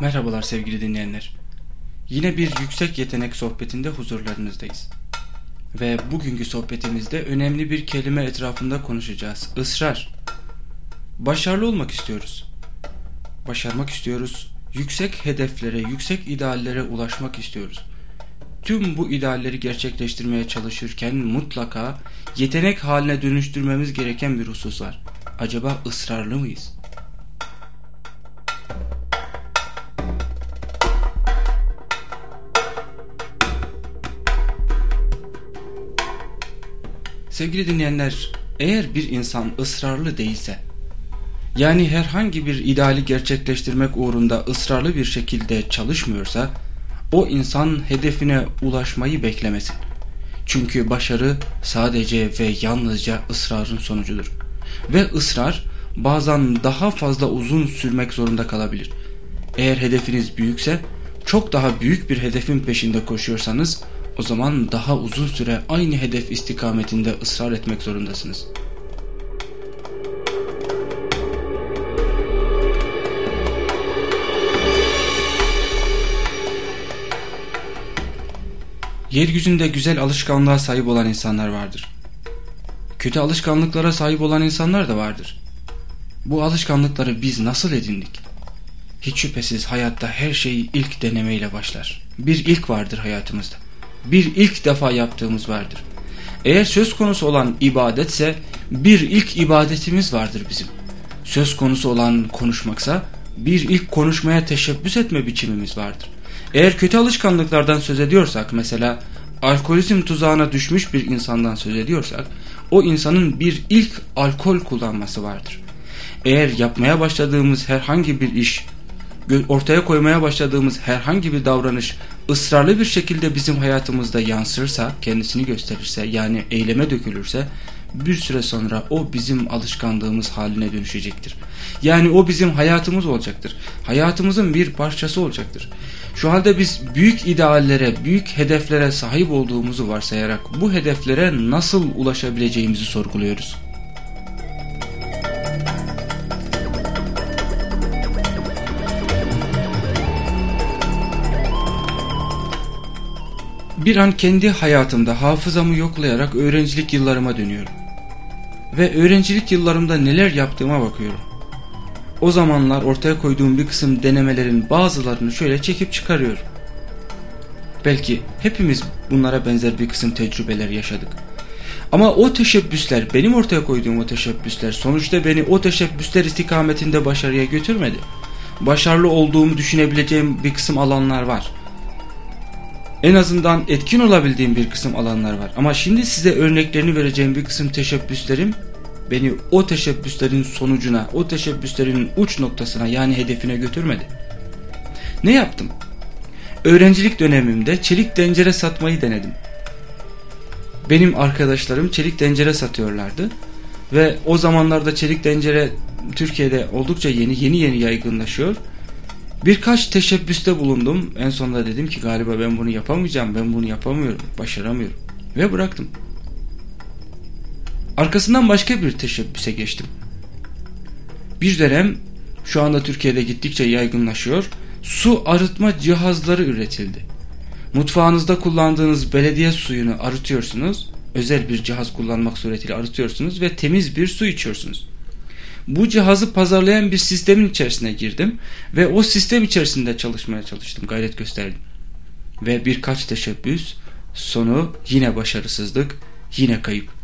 Merhabalar sevgili dinleyenler. Yine bir yüksek yetenek sohbetinde huzurlarınızdayız. Ve bugünkü sohbetimizde önemli bir kelime etrafında konuşacağız. Israr. Başarılı olmak istiyoruz. Başarmak istiyoruz. Yüksek hedeflere, yüksek ideallere ulaşmak istiyoruz. Tüm bu idealleri gerçekleştirmeye çalışırken mutlaka yetenek haline dönüştürmemiz gereken bir husus var. Acaba ısrarlı mıyız? Sevgili dinleyenler, eğer bir insan ısrarlı değilse, yani herhangi bir ideali gerçekleştirmek uğrunda ısrarlı bir şekilde çalışmıyorsa, o insan hedefine ulaşmayı beklemesin. Çünkü başarı sadece ve yalnızca ısrarın sonucudur. Ve ısrar bazen daha fazla uzun sürmek zorunda kalabilir. Eğer hedefiniz büyükse, çok daha büyük bir hedefin peşinde koşuyorsanız, o zaman daha uzun süre aynı hedef istikametinde ısrar etmek zorundasınız. Yeryüzünde güzel alışkanlığa sahip olan insanlar vardır. Kötü alışkanlıklara sahip olan insanlar da vardır. Bu alışkanlıkları biz nasıl edindik? Hiç şüphesiz hayatta her şey ilk denemeyle başlar. Bir ilk vardır hayatımızda bir ilk defa yaptığımız vardır. Eğer söz konusu olan ibadetse bir ilk ibadetimiz vardır bizim. Söz konusu olan konuşmaksa bir ilk konuşmaya teşebbüs etme biçimimiz vardır. Eğer kötü alışkanlıklardan söz ediyorsak mesela alkolizm tuzağına düşmüş bir insandan söz ediyorsak o insanın bir ilk alkol kullanması vardır. Eğer yapmaya başladığımız herhangi bir iş ortaya koymaya başladığımız herhangi bir davranış ısrarlı bir şekilde bizim hayatımızda yansırsa, kendisini gösterirse yani eyleme dökülürse bir süre sonra o bizim alışkanlığımız haline dönüşecektir. Yani o bizim hayatımız olacaktır. Hayatımızın bir parçası olacaktır. Şu halde biz büyük ideallere, büyük hedeflere sahip olduğumuzu varsayarak bu hedeflere nasıl ulaşabileceğimizi sorguluyoruz. Bir an kendi hayatımda hafızamı yoklayarak öğrencilik yıllarıma dönüyorum. Ve öğrencilik yıllarımda neler yaptığıma bakıyorum. O zamanlar ortaya koyduğum bir kısım denemelerin bazılarını şöyle çekip çıkarıyorum. Belki hepimiz bunlara benzer bir kısım tecrübeler yaşadık. Ama o teşebbüsler, benim ortaya koyduğum o teşebbüsler sonuçta beni o teşebbüsler istikametinde başarıya götürmedi. Başarılı olduğumu düşünebileceğim bir kısım alanlar var en azından etkin olabildiğim bir kısım alanlar var. Ama şimdi size örneklerini vereceğim bir kısım teşebbüslerim beni o teşebbüslerin sonucuna, o teşebbüslerin uç noktasına yani hedefine götürmedi. Ne yaptım? Öğrencilik dönemimde çelik tencere satmayı denedim. Benim arkadaşlarım çelik tencere satıyorlardı ve o zamanlarda çelik tencere Türkiye'de oldukça yeni yeni yeni yaygınlaşıyor Birkaç teşebbüste bulundum. En sonunda dedim ki galiba ben bunu yapamayacağım. Ben bunu yapamıyorum. Başaramıyorum. Ve bıraktım. Arkasından başka bir teşebbüse geçtim. Bir dönem şu anda Türkiye'de gittikçe yaygınlaşıyor. Su arıtma cihazları üretildi. Mutfağınızda kullandığınız belediye suyunu arıtıyorsunuz. Özel bir cihaz kullanmak suretiyle arıtıyorsunuz ve temiz bir su içiyorsunuz bu cihazı pazarlayan bir sistemin içerisine girdim ve o sistem içerisinde çalışmaya çalıştım, gayret gösterdim. Ve birkaç teşebbüs, sonu yine başarısızlık, yine kayıp.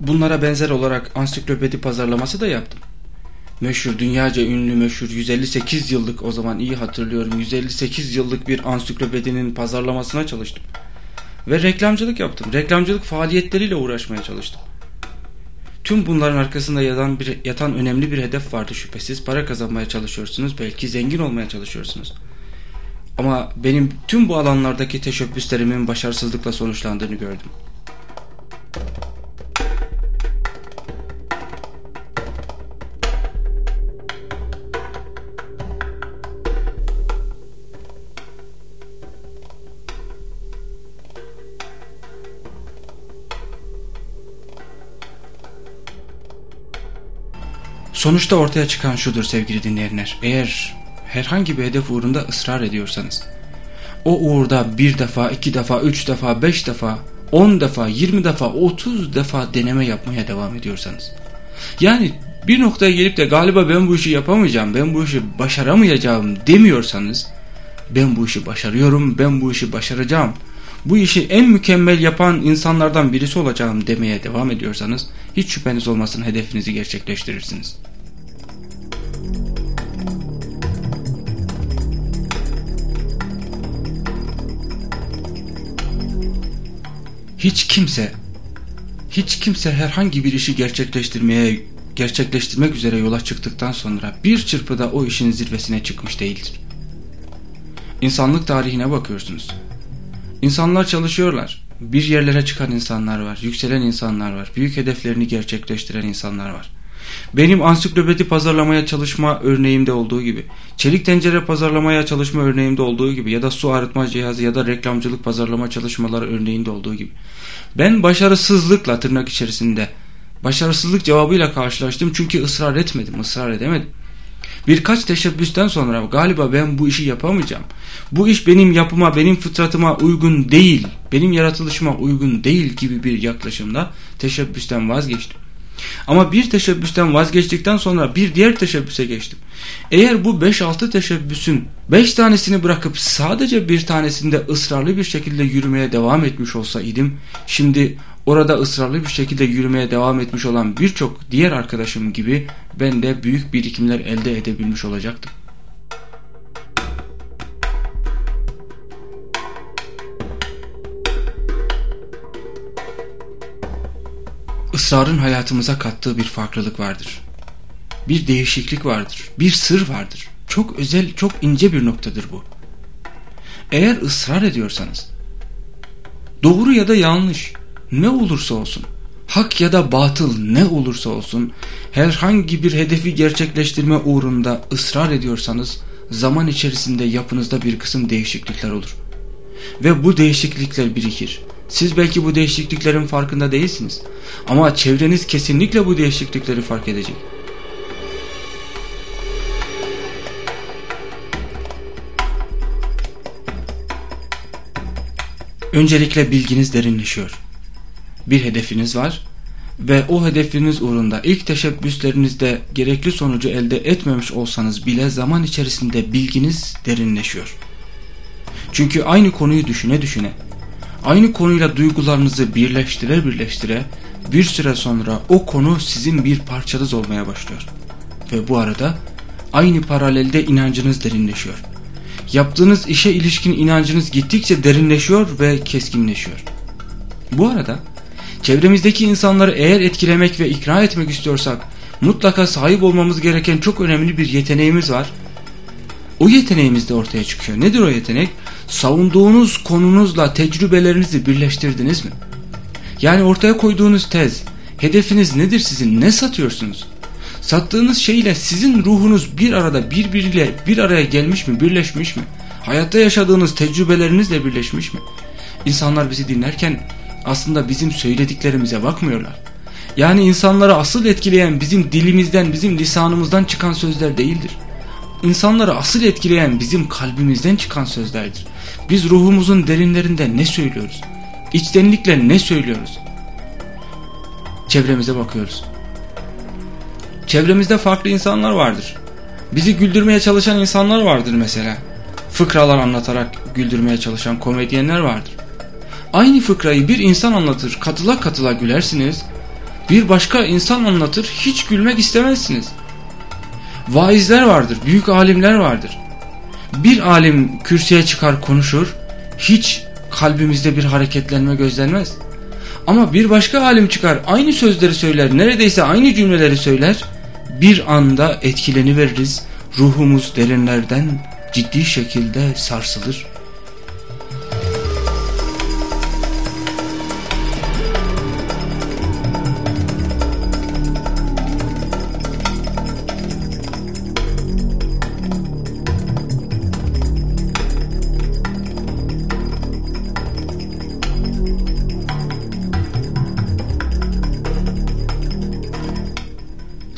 Bunlara benzer olarak ansiklopedi pazarlaması da yaptım. Meşhur, dünyaca ünlü meşhur 158 yıllık o zaman iyi hatırlıyorum 158 yıllık bir ansiklopedinin pazarlamasına çalıştım. Ve reklamcılık yaptım. Reklamcılık faaliyetleriyle uğraşmaya çalıştım. Tüm bunların arkasında yatan, bir, yatan önemli bir hedef vardı şüphesiz. Para kazanmaya çalışıyorsunuz. Belki zengin olmaya çalışıyorsunuz. Ama benim tüm bu alanlardaki teşebbüslerimin başarısızlıkla sonuçlandığını gördüm. Sonuçta ortaya çıkan şudur sevgili dinleyenler. Eğer herhangi bir hedef uğrunda ısrar ediyorsanız, o uğurda bir defa, iki defa, üç defa, beş defa, on defa, yirmi defa, otuz defa deneme yapmaya devam ediyorsanız, yani bir noktaya gelip de galiba ben bu işi yapamayacağım, ben bu işi başaramayacağım demiyorsanız, ben bu işi başarıyorum, ben bu işi başaracağım, bu işi en mükemmel yapan insanlardan birisi olacağım demeye devam ediyorsanız, hiç şüpheniz olmasın hedefinizi gerçekleştirirsiniz. Hiç kimse, hiç kimse herhangi bir işi gerçekleştirmeye, gerçekleştirmek üzere yola çıktıktan sonra bir çırpıda o işin zirvesine çıkmış değildir. İnsanlık tarihine bakıyorsunuz. İnsanlar çalışıyorlar. Bir yerlere çıkan insanlar var, yükselen insanlar var, büyük hedeflerini gerçekleştiren insanlar var. Benim ansiklopedi pazarlamaya çalışma örneğimde olduğu gibi, çelik tencere pazarlamaya çalışma örneğimde olduğu gibi ya da su arıtma cihazı ya da reklamcılık pazarlama çalışmaları örneğinde olduğu gibi. Ben başarısızlıkla tırnak içerisinde, başarısızlık cevabıyla karşılaştım çünkü ısrar etmedim, ısrar edemedim. Birkaç teşebbüsten sonra galiba ben bu işi yapamayacağım. Bu iş benim yapıma, benim fıtratıma uygun değil, benim yaratılışıma uygun değil gibi bir yaklaşımda teşebbüsten vazgeçtim. Ama bir teşebbüsten vazgeçtikten sonra bir diğer teşebbüse geçtim. Eğer bu 5-6 teşebbüsün 5 tanesini bırakıp sadece bir tanesinde ısrarlı bir şekilde yürümeye devam etmiş olsaydım, şimdi orada ısrarlı bir şekilde yürümeye devam etmiş olan birçok diğer arkadaşım gibi ben de büyük birikimler elde edebilmiş olacaktım. Israrın hayatımıza kattığı bir farklılık vardır. Bir değişiklik vardır, bir sır vardır. Çok özel, çok ince bir noktadır bu. Eğer ısrar ediyorsanız, doğru ya da yanlış, ne olursa olsun, hak ya da batıl ne olursa olsun, herhangi bir hedefi gerçekleştirme uğrunda ısrar ediyorsanız, zaman içerisinde yapınızda bir kısım değişiklikler olur. Ve bu değişiklikler birikir siz belki bu değişikliklerin farkında değilsiniz. Ama çevreniz kesinlikle bu değişiklikleri fark edecek. Öncelikle bilginiz derinleşiyor. Bir hedefiniz var ve o hedefiniz uğrunda ilk teşebbüslerinizde gerekli sonucu elde etmemiş olsanız bile zaman içerisinde bilginiz derinleşiyor. Çünkü aynı konuyu düşüne düşüne Aynı konuyla duygularınızı birleştire birleştire bir süre sonra o konu sizin bir parçanız olmaya başlıyor. Ve bu arada aynı paralelde inancınız derinleşiyor. Yaptığınız işe ilişkin inancınız gittikçe derinleşiyor ve keskinleşiyor. Bu arada çevremizdeki insanları eğer etkilemek ve ikna etmek istiyorsak mutlaka sahip olmamız gereken çok önemli bir yeteneğimiz var. O yeteneğimiz de ortaya çıkıyor. Nedir o yetenek? Savunduğunuz konunuzla tecrübelerinizi birleştirdiniz mi? Yani ortaya koyduğunuz tez, hedefiniz nedir sizin? Ne satıyorsunuz? Sattığınız şeyle sizin ruhunuz bir arada birbiriyle bir araya gelmiş mi, birleşmiş mi? Hayatta yaşadığınız tecrübelerinizle birleşmiş mi? İnsanlar bizi dinlerken aslında bizim söylediklerimize bakmıyorlar. Yani insanları asıl etkileyen bizim dilimizden, bizim lisanımızdan çıkan sözler değildir. İnsanları asıl etkileyen bizim kalbimizden çıkan sözlerdir. Biz ruhumuzun derinlerinde ne söylüyoruz? İçtenlikle ne söylüyoruz? Çevremize bakıyoruz. Çevremizde farklı insanlar vardır. Bizi güldürmeye çalışan insanlar vardır mesela. Fıkralar anlatarak güldürmeye çalışan komedyenler vardır. Aynı fıkrayı bir insan anlatır, katıla katıla gülersiniz. Bir başka insan anlatır, hiç gülmek istemezsiniz. Vaizler vardır, büyük alimler vardır. Bir alim kürsüye çıkar konuşur, hiç kalbimizde bir hareketlenme gözlenmez. Ama bir başka alim çıkar, aynı sözleri söyler, neredeyse aynı cümleleri söyler. Bir anda etkileni veririz, ruhumuz derinlerden ciddi şekilde sarsılır.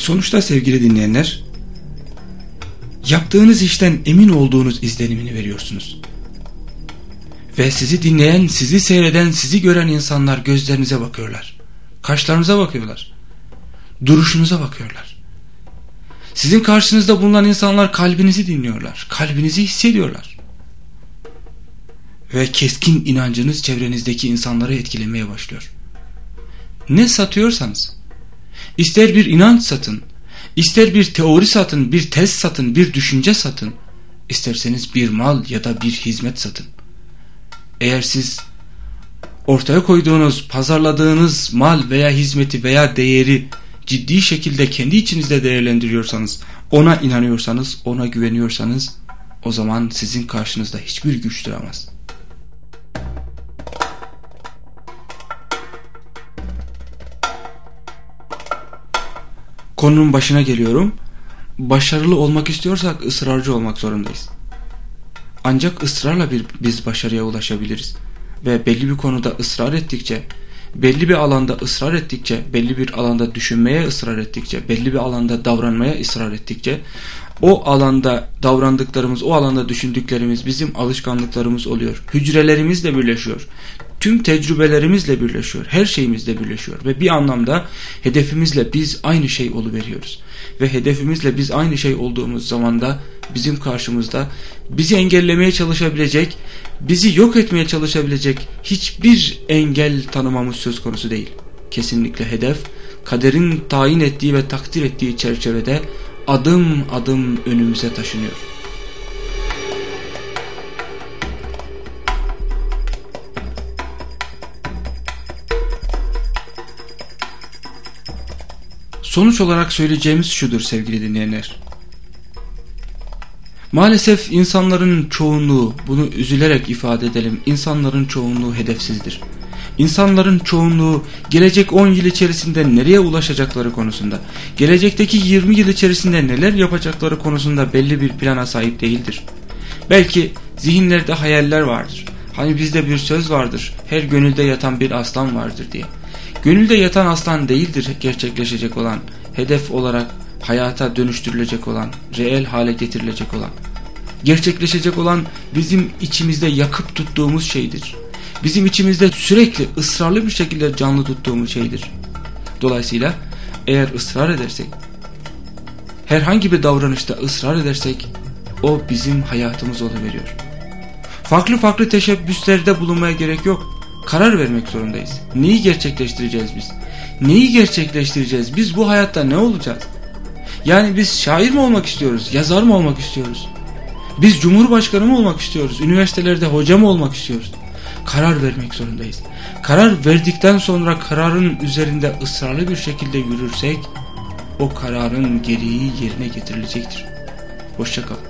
Sonuçta sevgili dinleyenler, yaptığınız işten emin olduğunuz izlenimini veriyorsunuz. Ve sizi dinleyen, sizi seyreden, sizi gören insanlar gözlerinize bakıyorlar. Kaşlarınıza bakıyorlar. Duruşunuza bakıyorlar. Sizin karşınızda bulunan insanlar kalbinizi dinliyorlar. Kalbinizi hissediyorlar. Ve keskin inancınız çevrenizdeki insanları etkilemeye başlıyor. Ne satıyorsanız, ister bir inanç satın, ister bir teori satın, bir tez satın, bir düşünce satın, isterseniz bir mal ya da bir hizmet satın. Eğer siz ortaya koyduğunuz, pazarladığınız mal veya hizmeti veya değeri ciddi şekilde kendi içinizde değerlendiriyorsanız, ona inanıyorsanız, ona güveniyorsanız o zaman sizin karşınızda hiçbir güç duramaz. Konunun başına geliyorum. Başarılı olmak istiyorsak ısrarcı olmak zorundayız. Ancak ısrarla bir, biz başarıya ulaşabiliriz. Ve belli bir konuda ısrar ettikçe, belli bir alanda ısrar ettikçe, belli bir alanda düşünmeye ısrar ettikçe, belli bir alanda davranmaya ısrar ettikçe, o alanda davrandıklarımız, o alanda düşündüklerimiz bizim alışkanlıklarımız oluyor. Hücrelerimizle birleşiyor tüm tecrübelerimizle birleşiyor. Her şeyimizle birleşiyor. Ve bir anlamda hedefimizle biz aynı şey oluveriyoruz. Ve hedefimizle biz aynı şey olduğumuz zaman da bizim karşımızda bizi engellemeye çalışabilecek, bizi yok etmeye çalışabilecek hiçbir engel tanımamız söz konusu değil. Kesinlikle hedef, kaderin tayin ettiği ve takdir ettiği çerçevede adım adım önümüze taşınıyor. Sonuç olarak söyleyeceğimiz şudur sevgili dinleyenler. Maalesef insanların çoğunluğu, bunu üzülerek ifade edelim, insanların çoğunluğu hedefsizdir. İnsanların çoğunluğu gelecek 10 yıl içerisinde nereye ulaşacakları konusunda, gelecekteki 20 yıl içerisinde neler yapacakları konusunda belli bir plana sahip değildir. Belki zihinlerde hayaller vardır. Hani bizde bir söz vardır, her gönülde yatan bir aslan vardır diye. Gönülde yatan aslan değildir gerçekleşecek olan, hedef olarak hayata dönüştürülecek olan, reel hale getirilecek olan. Gerçekleşecek olan bizim içimizde yakıp tuttuğumuz şeydir. Bizim içimizde sürekli ısrarlı bir şekilde canlı tuttuğumuz şeydir. Dolayısıyla eğer ısrar edersek, herhangi bir davranışta ısrar edersek o bizim hayatımız oluveriyor. Farklı farklı teşebbüslerde bulunmaya gerek yok karar vermek zorundayız. Neyi gerçekleştireceğiz biz? Neyi gerçekleştireceğiz? Biz bu hayatta ne olacağız? Yani biz şair mi olmak istiyoruz? Yazar mı olmak istiyoruz? Biz cumhurbaşkanı mı olmak istiyoruz? Üniversitelerde hoca mı olmak istiyoruz? Karar vermek zorundayız. Karar verdikten sonra kararın üzerinde ısrarlı bir şekilde yürürsek o kararın gereği yerine getirilecektir. Hoşçakalın.